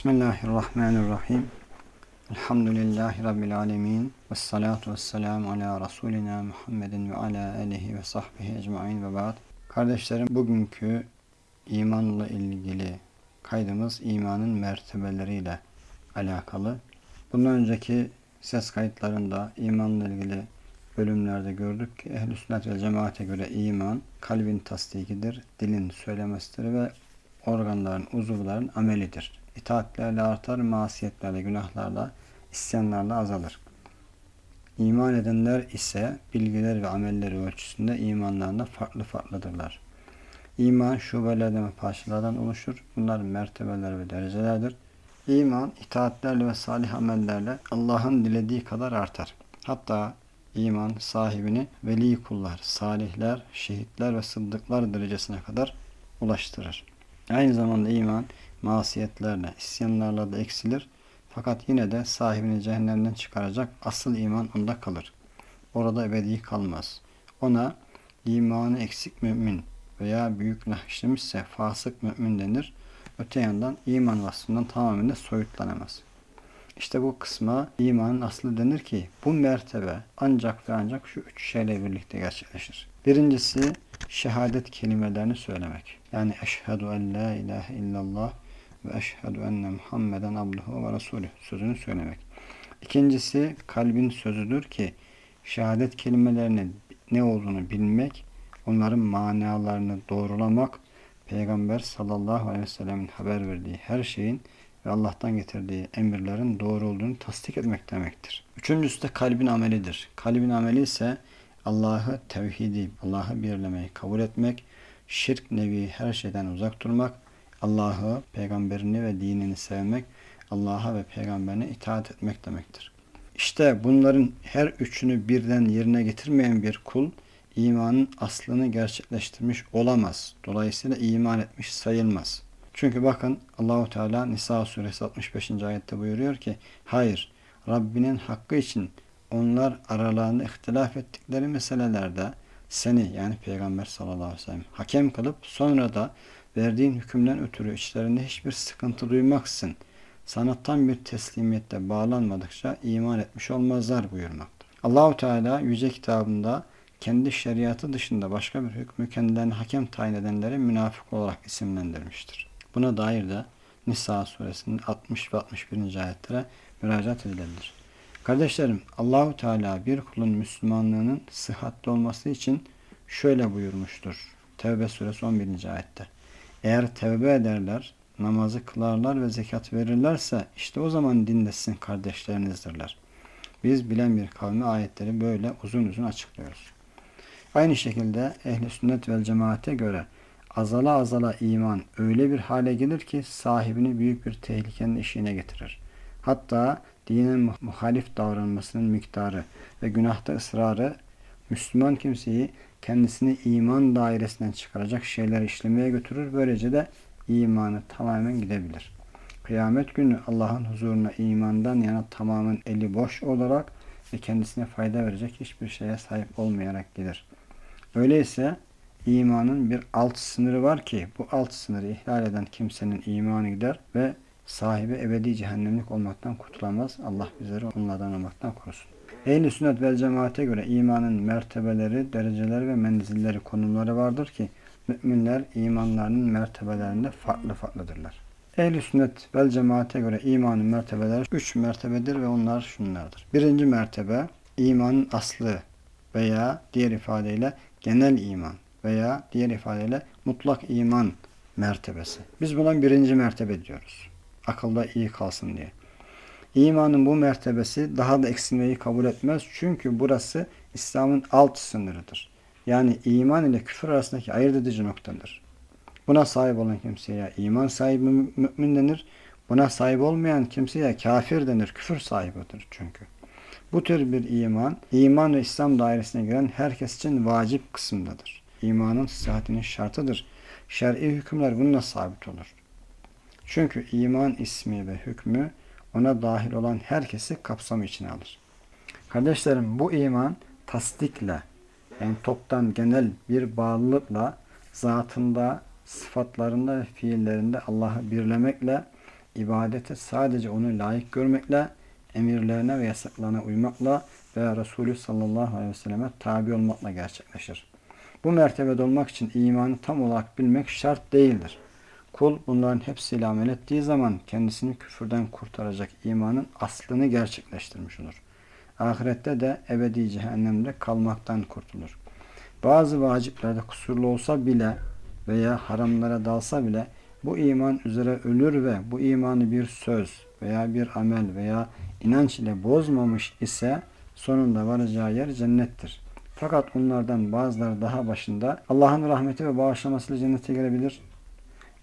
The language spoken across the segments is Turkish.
Bismillahirrahmanirrahim. Elhamdülillahi Rabbil alemin. Ve salatu ve selamu ala Resulina Muhammedin ve ala alihi ve sahbihi ecmain ve ba'd. Kardeşlerim bugünkü imanla ilgili kaydımız imanın mertebeleriyle alakalı. Bundan önceki ses kayıtlarında imanla ilgili bölümlerde gördük ki ehl-i sünnet ve cemaate göre iman kalbin tasdikidir, dilin söylemesidir ve organların, uzuvların amelidir. İtaatlerle artar, masiyetlerle, günahlarla, isyanlarla azalır. İman edenler ise bilgiler ve amelleri ölçüsünde imanlarında farklı farklıdırlar. İman şubelerden ve parçalardan oluşur. Bunlar mertebeler ve derecelerdir. İman itaatlerle ve salih amellerle Allah'ın dilediği kadar artar. Hatta iman sahibini veli kullar, salihler, şehitler ve sıddıklar derecesine kadar ulaştırır. Aynı zamanda iman masiyetlerle, isyanlarla da eksilir. Fakat yine de sahibini cehennemden çıkaracak asıl iman onda kalır. Orada ebedi kalmaz. Ona imanı eksik mümin veya büyük günah işlemişse fasık mümin denir. Öte yandan iman vasfından tamamen soyutlanamaz. İşte bu kısma imanın aslı denir ki bu mertebe ancak ve ancak şu üç şeyle birlikte gerçekleşir. Birincisi şehadet kelimelerini söylemek. Yani eşhedü en la ilahe illallah ve eşhedü enne Muhammeden abduhu ve resulü sözünü söylemek. İkincisi kalbin sözüdür ki şehadet kelimelerinin ne olduğunu bilmek, onların manalarını doğrulamak, Peygamber sallallahu aleyhi ve sellemin haber verdiği her şeyin ve Allah'tan getirdiği emirlerin doğru olduğunu tasdik etmek demektir. Üçüncüsü de kalbin amelidir. Kalbin ameli ise Allah'ı tevhidi, Allah'ı birlemeyi kabul etmek, şirk nevi her şeyden uzak durmak, Allah'ı, peygamberini ve dinini sevmek, Allah'a ve peygamberine itaat etmek demektir. İşte bunların her üçünü birden yerine getirmeyen bir kul, imanın aslını gerçekleştirmiş olamaz. Dolayısıyla iman etmiş sayılmaz. Çünkü bakın Allahu Teala Nisa suresi 65. ayette buyuruyor ki hayır Rabbinin hakkı için onlar aralarında ihtilaf ettikleri meselelerde seni yani Peygamber sallallahu aleyhi ve sellem hakem kılıp sonra da verdiğin hükümden ötürü içlerinde hiçbir sıkıntı duymaksın. Sana tam bir teslimiyette bağlanmadıkça iman etmiş olmazlar buyurmaktadır. Allahu Teala yüce kitabında kendi şeriatı dışında başka bir hükmü kendilerine hakem tayin edenleri münafık olarak isimlendirmiştir. Buna dair de Nisa suresinin 60 ve 61. ayetlere müracaat edilebilir. Kardeşlerim Allahu Teala bir kulun Müslümanlığının sıhhatli olması için şöyle buyurmuştur. Tevbe suresi 11. ayette. Eğer tevbe ederler, namazı kılarlar ve zekat verirlerse işte o zaman dinlesin kardeşlerinizdirler. Biz bilen bir kavmi ayetleri böyle uzun uzun açıklıyoruz. Aynı şekilde ehli sünnet vel cemaate göre azala azala iman öyle bir hale gelir ki sahibini büyük bir tehlikenin eşiğine getirir. Hatta dinin muhalif davranmasının miktarı ve günahta ısrarı Müslüman kimseyi kendisini iman dairesinden çıkaracak şeyler işlemeye götürür. Böylece de imanı tamamen gidebilir. Kıyamet günü Allah'ın huzuruna imandan yana tamamen eli boş olarak ve kendisine fayda verecek hiçbir şeye sahip olmayarak gelir. Öyleyse imanın bir alt sınırı var ki bu alt sınırı ihlal eden kimsenin imanı gider ve sahibi ebedi cehennemlik olmaktan kurtulamaz. Allah bizleri onlardan olmaktan korusun. Ehl-i sünnet vel cemaate göre imanın mertebeleri, dereceleri ve menzilleri, konumları vardır ki müminler imanlarının mertebelerinde farklı farklıdırlar. Ehl-i sünnet vel cemaate göre imanın mertebeleri üç mertebedir ve onlar şunlardır. Birinci mertebe imanın aslı veya diğer ifadeyle genel iman veya diğer ifadeyle mutlak iman mertebesi. Biz buna birinci mertebe diyoruz. Akılda iyi kalsın diye. İmanın bu mertebesi daha da eksilmeyi kabul etmez. Çünkü burası İslam'ın alt sınırıdır. Yani iman ile küfür arasındaki ayırt edici noktadır. Buna sahip olan kimseye iman sahibi mümin denir. Buna sahip olmayan kimseye kafir denir. Küfür sahibidir çünkü. Bu tür bir iman, iman ve İslam dairesine giren herkes için vacip kısımdadır. İmanın sıhhatinin şartıdır. Şer'i hükümler bununla sabit olur. Çünkü iman ismi ve hükmü ona dahil olan herkesi kapsamı içine alır. Kardeşlerim bu iman tasdikle yani toptan genel bir bağlılıkla zatında, sıfatlarında ve fiillerinde Allah'ı birlemekle ibadete sadece onu layık görmekle, emirlerine ve yasaklarına uymakla ve Resulü sallallahu aleyhi ve selleme tabi olmakla gerçekleşir. Bu mertebede olmak için imanı tam olarak bilmek şart değildir. Kul bunların hepsiyle amel ettiği zaman kendisini küfürden kurtaracak imanın aslını gerçekleştirmiş olur. Ahirette de ebedi cehennemde kalmaktan kurtulur. Bazı vaciplerde kusurlu olsa bile veya haramlara dalsa bile bu iman üzere ölür ve bu imanı bir söz veya bir amel veya inanç ile bozmamış ise sonunda varacağı yer cennettir. Fakat onlardan bazıları daha başında Allah'ın rahmeti ve bağışlamasıyla cennete girebilir.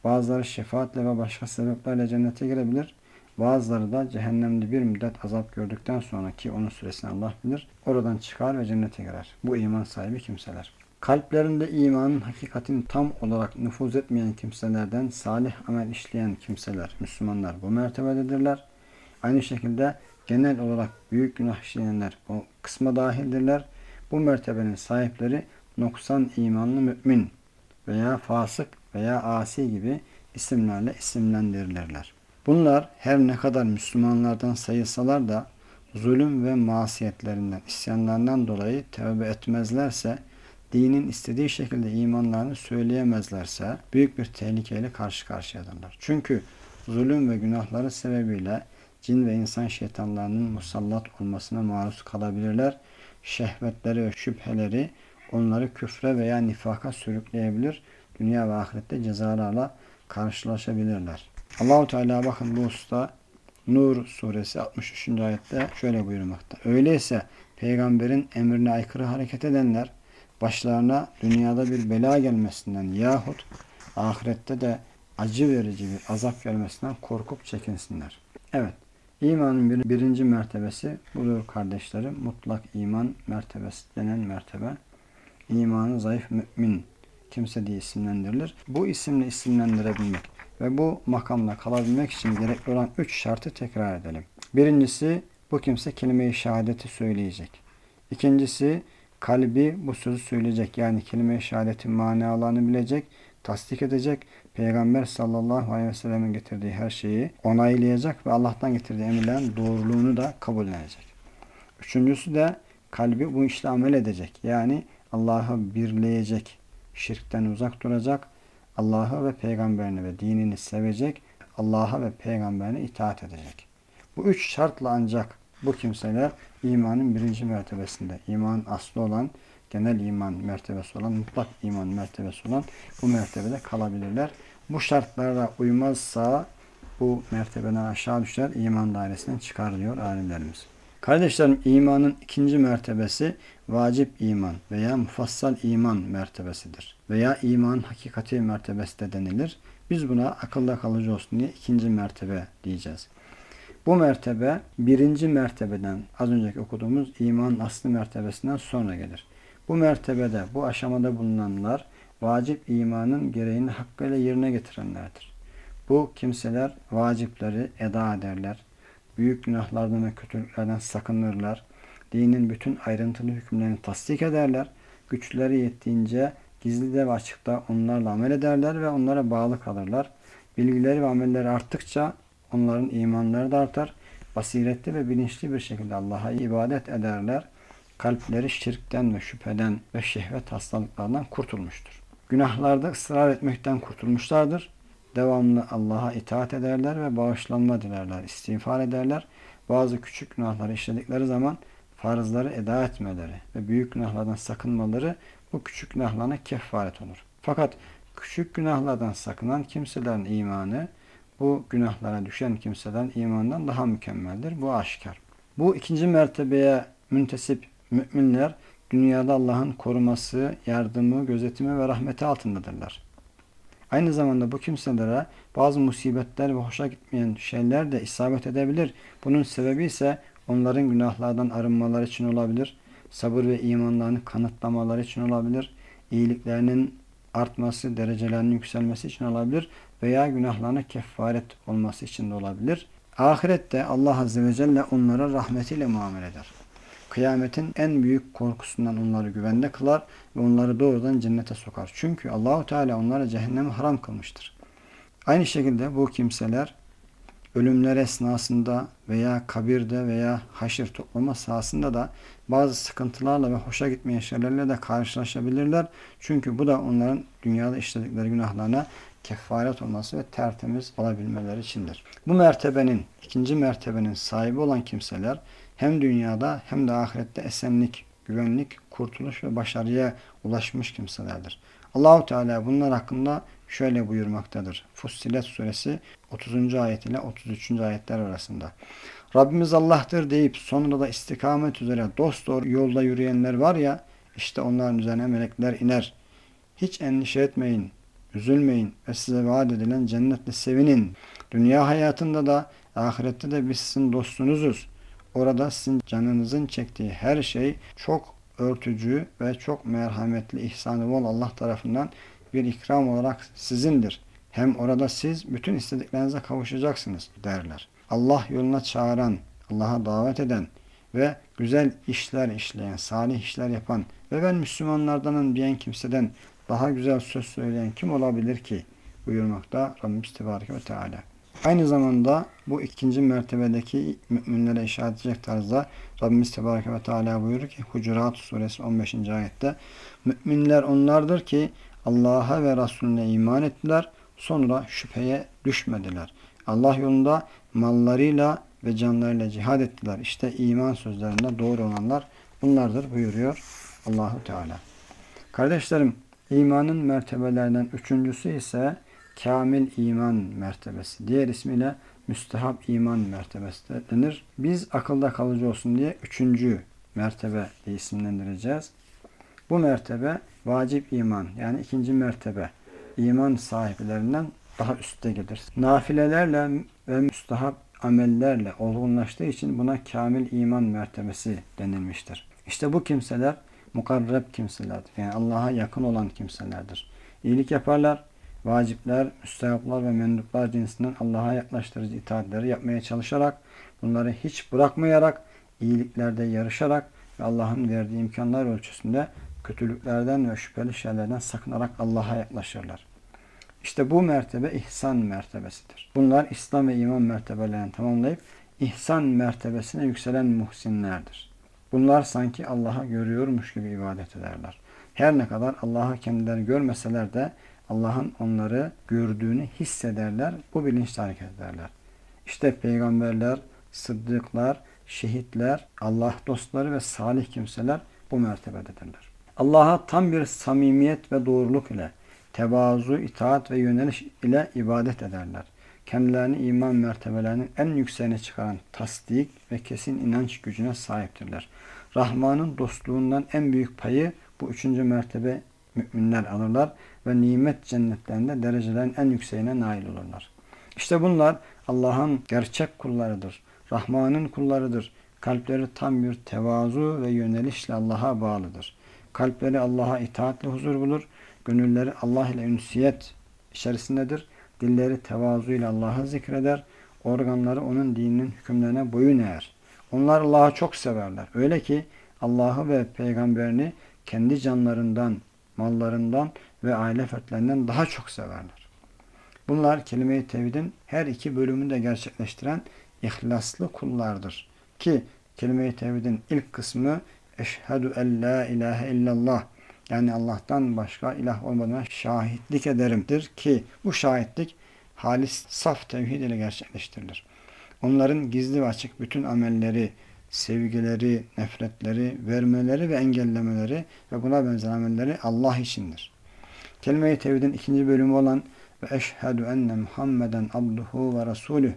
Bazıları şefaatle ve başka sebeplerle cennete girebilir. Bazıları da cehennemde bir müddet azap gördükten sonra ki onun süresini Allah bilir. Oradan çıkar ve cennete girer. Bu iman sahibi kimseler. Kalplerinde imanın hakikatini tam olarak nüfuz etmeyen kimselerden salih amel işleyen kimseler, Müslümanlar bu mertebededirler. Aynı şekilde genel olarak büyük günah işleyenler bu kısma dahildirler. Bu mertebenin sahipleri noksan imanlı mümin veya fasık veya asi gibi isimlerle isimlendirilirler. Bunlar her ne kadar Müslümanlardan sayılsalar da zulüm ve masiyetlerinden, isyanlarından dolayı tövbe etmezlerse, dinin istediği şekilde imanlarını söyleyemezlerse büyük bir tehlikeyle karşı karşıyadırlar. Çünkü zulüm ve günahları sebebiyle cin ve insan şeytanlarının musallat olmasına maruz kalabilirler. Şehvetleri ve şüpheleri onları küfre veya nifaka sürükleyebilir. Dünya ve ahirette cezalarla karşılaşabilirler. Allahu Teala bakın bu usta Nur suresi 63. ayette şöyle buyurmakta. Öyleyse peygamberin emrine aykırı hareket edenler başlarına dünyada bir bela gelmesinden yahut ahirette de acı verici bir azap gelmesinden korkup çekinsinler. Evet, imanın bir, birinci mertebesi budur kardeşlerim. Mutlak iman mertebesi denen mertebe. İmanı zayıf mümin kimse diye isimlendirilir. Bu isimle isimlendirebilmek ve bu makamda kalabilmek için gerekli olan üç şartı tekrar edelim. Birincisi bu kimse kelime-i şehadeti söyleyecek. İkincisi kalbi bu sözü söyleyecek. Yani kelime-i şehadetin manalarını bilecek, tasdik edecek. Peygamber sallallahu aleyhi ve sellem'in getirdiği her şeyi onaylayacak ve Allah'tan getirdiği emirlerin doğruluğunu da kabul edecek. Üçüncüsü de kalbi bu işle amel edecek. Yani Allah'ı birleyecek, şirkten uzak duracak, Allah'ı ve peygamberini ve dinini sevecek, Allah'a ve peygamberine itaat edecek. Bu üç şartla ancak bu kimseler imanın birinci mertebesinde, imanın aslı olan, genel iman mertebesi olan, mutlak iman mertebesi olan bu mertebede kalabilirler. Bu şartlara uymazsa bu mertebeden aşağı düşer, iman dairesinden çıkar diyor alimlerimiz. Kardeşlerim imanın ikinci mertebesi vacip iman veya mufassal iman mertebesidir. Veya iman hakikati mertebesi de denilir. Biz buna akılda kalıcı olsun diye ikinci mertebe diyeceğiz. Bu mertebe birinci mertebeden az önceki okuduğumuz iman aslı mertebesinden sonra gelir. Bu mertebede, bu aşamada bulunanlar vacip imanın gereğini hakkıyla yerine getirenlerdir. Bu kimseler vacipleri eda ederler, büyük günahlardan ve kötülüklerden sakınırlar. Dinin bütün ayrıntılı hükümlerini tasdik ederler. Güçleri yettiğince gizlide ve açıkta onlarla amel ederler ve onlara bağlı kalırlar. Bilgileri ve amelleri arttıkça onların imanları da artar. Basiretli ve bilinçli bir şekilde Allah'a ibadet ederler. Kalpleri şirkten ve şüpheden ve şehvet hastalıklarından kurtulmuştur. Günahlarda ısrar etmekten kurtulmuşlardır devamlı Allah'a itaat ederler ve bağışlanma dilerler, istiğfar ederler. Bazı küçük günahları işledikleri zaman farzları eda etmeleri ve büyük günahlardan sakınmaları bu küçük günahlarına kefaret olur. Fakat küçük günahlardan sakınan kimselerin imanı bu günahlara düşen kimselerin imanından daha mükemmeldir. Bu aşikar. Bu ikinci mertebeye müntesip müminler dünyada Allah'ın koruması, yardımı, gözetimi ve rahmeti altındadırlar. Aynı zamanda bu kimselere bazı musibetler ve hoşa gitmeyen şeyler de isabet edebilir. Bunun sebebi ise onların günahlardan arınmaları için olabilir. Sabır ve imanlarını kanıtlamaları için olabilir. İyiliklerinin artması, derecelerinin yükselmesi için olabilir. Veya günahlarına kefaret olması için de olabilir. Ahirette Allah Azze ve Celle onlara rahmetiyle muamele eder kıyametin en büyük korkusundan onları güvende kılar ve onları doğrudan cennete sokar. Çünkü Allahu Teala onlara cehennemi haram kılmıştır. Aynı şekilde bu kimseler ölümler esnasında veya kabirde veya haşir toplama sahasında da bazı sıkıntılarla ve hoşa gitmeyen şeylerle de karşılaşabilirler. Çünkü bu da onların dünyada işledikleri günahlarına kefaret olması ve tertemiz olabilmeleri içindir. Bu mertebenin, ikinci mertebenin sahibi olan kimseler hem dünyada hem de ahirette esenlik, güvenlik, kurtuluş ve başarıya ulaşmış kimselerdir. Allahu Teala bunlar hakkında şöyle buyurmaktadır. Fussilet suresi 30. ayet ile 33. ayetler arasında. Rabbimiz Allah'tır deyip sonra da istikamet üzere dost doğru yolda yürüyenler var ya işte onların üzerine melekler iner. Hiç endişe etmeyin, üzülmeyin ve size vaat edilen cennetle sevinin. Dünya hayatında da ahirette de biz sizin dostunuzuz. Orada sizin canınızın çektiği her şey çok örtücü ve çok merhametli ihsanı bol Allah tarafından bir ikram olarak sizindir. Hem orada siz bütün istediklerinize kavuşacaksınız derler. Allah yoluna çağıran, Allah'a davet eden ve güzel işler işleyen, salih işler yapan ve ben Müslümanlardanım diyen kimseden daha güzel söz söyleyen kim olabilir ki? buyurmakta Rabbimiz Tebarek ve Teala. Aynı zamanda bu ikinci mertebedeki müminlere işaret edecek tarzda Rabbimiz Tebarek ve Teala buyurur ki Hucurat suresi 15. ayette Müminler onlardır ki Allah'a ve Resulüne iman ettiler sonra şüpheye düşmediler. Allah yolunda mallarıyla ve canlarıyla cihad ettiler. İşte iman sözlerinde doğru olanlar bunlardır buyuruyor Allahu Teala. Kardeşlerim imanın mertebelerinden üçüncüsü ise kamil iman mertebesi. Diğer ismiyle müstehap iman mertebesi de denir. Biz akılda kalıcı olsun diye üçüncü mertebe diye isimlendireceğiz. Bu mertebe vacip iman yani ikinci mertebe iman sahiplerinden daha üstte gelir. Nafilelerle ve müstahap amellerle olgunlaştığı için buna kamil iman mertebesi denilmiştir. İşte bu kimseler mukarreb kimselerdir. Yani Allah'a yakın olan kimselerdir. İyilik yaparlar, vacipler, müstehaplar ve menduplar cinsinden Allah'a yaklaştırıcı itaatleri yapmaya çalışarak, bunları hiç bırakmayarak, iyiliklerde yarışarak ve Allah'ın verdiği imkanlar ölçüsünde kötülüklerden ve şüpheli şeylerden sakınarak Allah'a yaklaşırlar. İşte bu mertebe ihsan mertebesidir. Bunlar İslam ve iman mertebelerini tamamlayıp ihsan mertebesine yükselen muhsinlerdir. Bunlar sanki Allah'a görüyormuş gibi ibadet ederler. Her ne kadar Allah'ı kendileri görmeseler de Allah'ın onları gördüğünü hissederler. Bu bilinçle hareket ederler. İşte peygamberler, sıddıklar, şehitler, Allah dostları ve salih kimseler bu mertebededirler. Allah'a tam bir samimiyet ve doğruluk ile tevazu, itaat ve yöneliş ile ibadet ederler. Kendilerini iman mertebelerinin en yükseğine çıkaran tasdik ve kesin inanç gücüne sahiptirler. Rahman'ın dostluğundan en büyük payı bu üçüncü mertebe müminler alırlar ve nimet cennetlerinde derecelerin en yükseğine nail olurlar. İşte bunlar Allah'ın gerçek kullarıdır. Rahman'ın kullarıdır. Kalpleri tam bir tevazu ve yönelişle Allah'a bağlıdır. Kalpleri Allah'a itaatle huzur bulur. Gönülleri Allah ile ünsiyet içerisindedir. Dilleri tevazu ile Allah'ı zikreder. Organları onun dininin hükümlerine boyun eğer. Onlar Allah'ı çok severler. Öyle ki Allah'ı ve peygamberini kendi canlarından, mallarından ve aile fertlerinden daha çok severler. Bunlar kelime-i tevhidin her iki bölümünü de gerçekleştiren ihlaslı kullardır. Ki kelime-i tevhidin ilk kısmı Eşhedü en la ilahe illallah yani Allah'tan başka ilah olmadığına şahitlik ederimdir ki bu şahitlik halis saf tevhid ile gerçekleştirilir. Onların gizli ve açık bütün amelleri, sevgileri, nefretleri, vermeleri ve engellemeleri ve buna benzer amelleri Allah içindir. Kelime-i Tevhid'in ikinci bölümü olan ve eşhedü enne Muhammeden abduhu ve rasulüh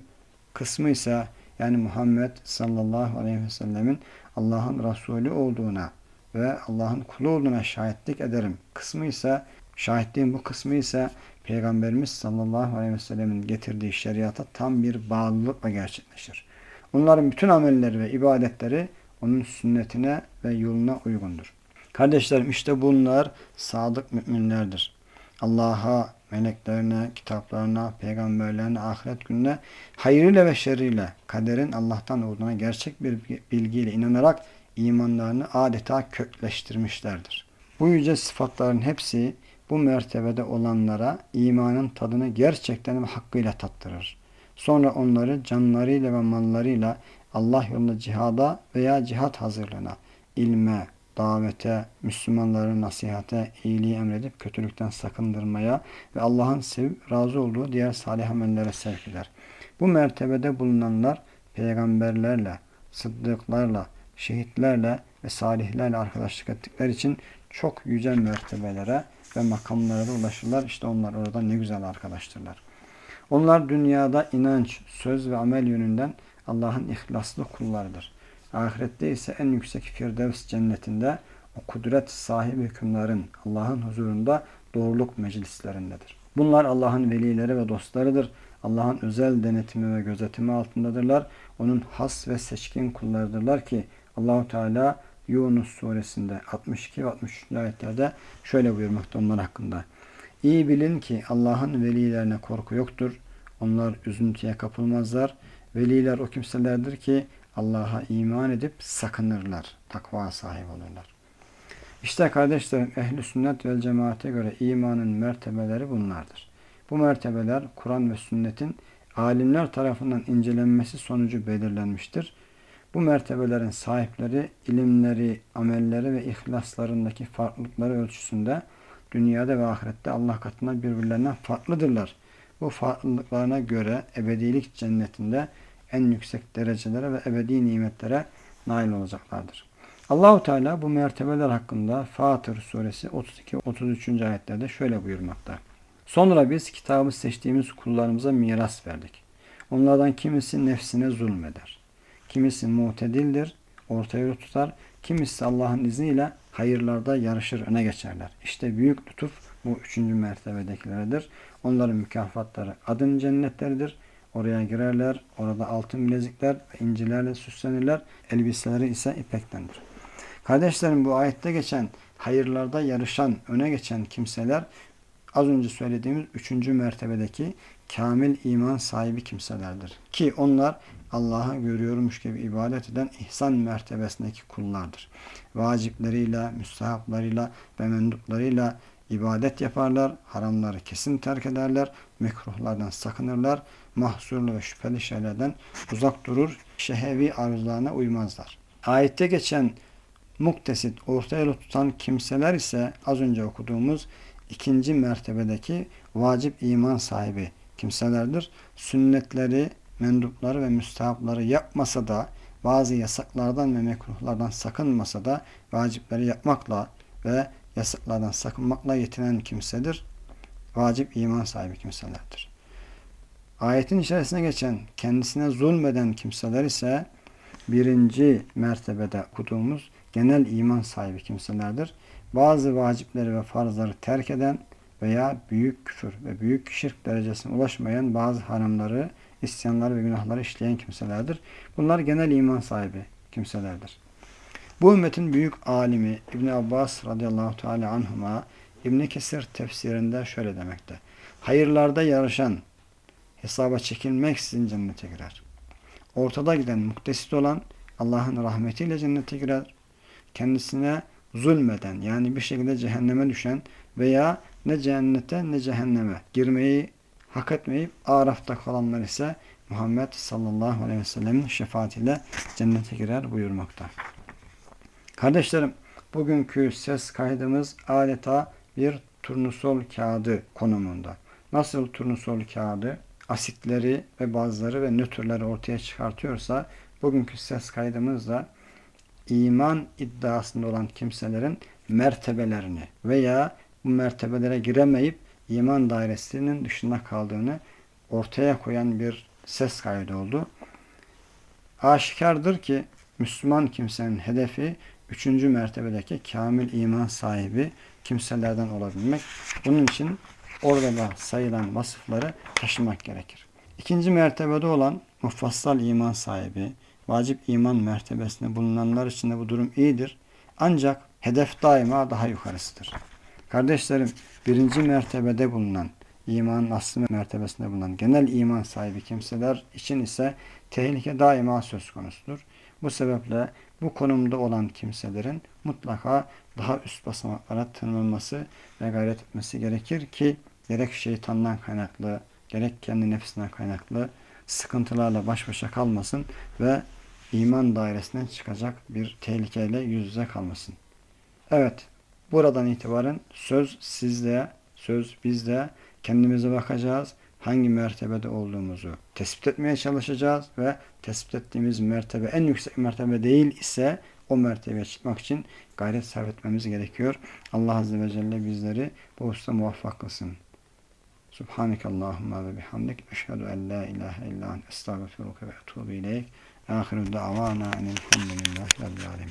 kısmı ise yani Muhammed sallallahu aleyhi ve sellemin Allah'ın Resulü olduğuna ve Allah'ın kulu olduğuna şahitlik ederim. Kısmı ise şahitliğin bu kısmı ise Peygamberimiz sallallahu aleyhi ve sellemin getirdiği şeriata tam bir bağlılıkla gerçekleşir. Onların bütün amelleri ve ibadetleri onun sünnetine ve yoluna uygundur. Kardeşlerim işte bunlar sadık müminlerdir. Allah'a, meleklerine, kitaplarına, peygamberlerine, ahiret gününe hayırıyla ve şerriyle kaderin Allah'tan olduğuna gerçek bir bilgiyle inanarak imanlarını adeta kökleştirmişlerdir. Bu yüce sıfatların hepsi bu mertebede olanlara imanın tadını gerçekten ve hakkıyla tattırır. Sonra onları canlarıyla ve mallarıyla Allah yolunda cihada veya cihat hazırlığına, ilme, davete, Müslümanların nasihate, iyiliği emredip kötülükten sakındırmaya ve Allah'ın sevip razı olduğu diğer salih amellere sevk eder. Bu mertebede bulunanlar peygamberlerle, sıddıklarla, şehitlerle ve salihlerle arkadaşlık ettikleri için çok yüce mertebelere ve makamlara da ulaşırlar. İşte onlar orada ne güzel arkadaştırlar. Onlar dünyada inanç, söz ve amel yönünden Allah'ın ihlaslı kullarıdır. Ahirette ise en yüksek Firdevs cennetinde o kudret sahibi hükümlerin Allah'ın huzurunda doğruluk meclislerindedir. Bunlar Allah'ın velileri ve dostlarıdır. Allah'ın özel denetimi ve gözetimi altındadırlar. Onun has ve seçkin kullarıdırlar ki Allahu Teala Yunus suresinde 62 ve 63. ayetlerde şöyle buyurmakta onlar hakkında. İyi bilin ki Allah'ın velilerine korku yoktur. Onlar üzüntüye kapılmazlar. Veliler o kimselerdir ki Allah'a iman edip sakınırlar. Takva sahibi olurlar. İşte kardeşlerim ehli sünnet ve cemaate göre imanın mertebeleri bunlardır. Bu mertebeler Kur'an ve sünnetin alimler tarafından incelenmesi sonucu belirlenmiştir. Bu mertebelerin sahipleri ilimleri, amelleri ve ihlaslarındaki farklılıkları ölçüsünde dünyada ve ahirette Allah katında birbirlerinden farklıdırlar. Bu farklılıklarına göre ebedilik cennetinde en yüksek derecelere ve ebedi nimetlere nail olacaklardır. Allahu Teala bu mertebeler hakkında Fatır suresi 32-33. ayetlerde şöyle buyurmakta. Sonra biz kitabı seçtiğimiz kullarımıza miras verdik. Onlardan kimisi nefsine zulmeder. Kimisi mutedildir, orta yolu tutar. Kimisi Allah'ın izniyle hayırlarda yarışır, öne geçerler. İşte büyük lütuf bu üçüncü mertebedekileridir. Onların mükafatları adın cennetleridir. Oraya girerler. Orada altın bilezikler ve incilerle süslenirler. Elbiseleri ise ipektendir. Kardeşlerim bu ayette geçen hayırlarda yarışan, öne geçen kimseler az önce söylediğimiz üçüncü mertebedeki kamil iman sahibi kimselerdir. Ki onlar Allah'ı görüyormuş gibi ibadet eden ihsan mertebesindeki kullardır. Vacipleriyle, müstahaplarıyla ve menduplarıyla ibadet yaparlar, haramları kesin terk ederler, mekruhlardan sakınırlar, mahsurlu ve şüpheli şeylerden uzak durur, şehevi arzularına uymazlar. Ayette geçen muktesit, ortaya tutan kimseler ise az önce okuduğumuz ikinci mertebedeki vacip iman sahibi kimselerdir. Sünnetleri, mendupları ve müstehapları yapmasa da bazı yasaklardan ve mekruhlardan sakınmasa da vacipleri yapmakla ve yasaklardan sakınmakla yetinen kimsedir. Vacip iman sahibi kimselerdir. Ayetin içerisine geçen kendisine zulmeden kimseler ise birinci mertebede okuduğumuz genel iman sahibi kimselerdir. Bazı vacipleri ve farzları terk eden veya büyük küfür ve büyük şirk derecesine ulaşmayan bazı haramları, isyanları ve günahları işleyen kimselerdir. Bunlar genel iman sahibi kimselerdir. Bu ümmetin büyük alimi İbn Abbas radıyallahu teala anhuma İbn Kesir tefsirinde şöyle demekte. Hayırlarda yarışan, hesaba çekilmeksizin cennete girer. Ortada giden muktesit olan Allah'ın rahmetiyle cennete girer. Kendisine zulmeden yani bir şekilde cehenneme düşen veya ne cennete ne cehenneme girmeyi hak etmeyip Araf'ta kalanlar ise Muhammed sallallahu aleyhi ve sellemin şefaatiyle cennete girer buyurmakta. Kardeşlerim bugünkü ses kaydımız adeta bir turnusol kağıdı konumunda. Nasıl turnusol kağıdı asitleri ve bazıları ve nötrleri ortaya çıkartıyorsa bugünkü ses kaydımız da iman iddiasında olan kimselerin mertebelerini veya bu mertebelere giremeyip iman dairesinin dışında kaldığını ortaya koyan bir ses kaydı oldu. Aşikardır ki Müslüman kimsenin hedefi üçüncü mertebedeki kamil iman sahibi kimselerden olabilmek. Bunun için orada da sayılan vasıfları taşımak gerekir. İkinci mertebede olan mufassal iman sahibi, vacip iman mertebesinde bulunanlar için de bu durum iyidir. Ancak hedef daima daha yukarısıdır. Kardeşlerim, birinci mertebede bulunan, imanın aslı mertebesinde bulunan genel iman sahibi kimseler için ise tehlike daima söz konusudur. Bu sebeple bu konumda olan kimselerin mutlaka daha üst basamaklara tırmanması ve gayret etmesi gerekir ki gerek şeytandan kaynaklı, gerek kendi nefsinden kaynaklı sıkıntılarla baş başa kalmasın ve iman dairesinden çıkacak bir tehlikeyle yüz yüze kalmasın. Evet, buradan itibaren söz sizde, söz bizde. Kendimize bakacağız. Hangi mertebede olduğumuzu tespit etmeye çalışacağız ve tespit ettiğimiz mertebe en yüksek mertebe değil ise o mertebeye çıkmak için gayret sarf etmemiz gerekiyor. Allah Azze ve Celle bizleri bu hususta muvaffak kılsın. Subhaneke Allahumma ve bihamdik. Eşhedü en la ilahe illa ent estağfiruke ve etubu ileyk. Ahiru da'vana enelhamdülillahi rabbil alemin.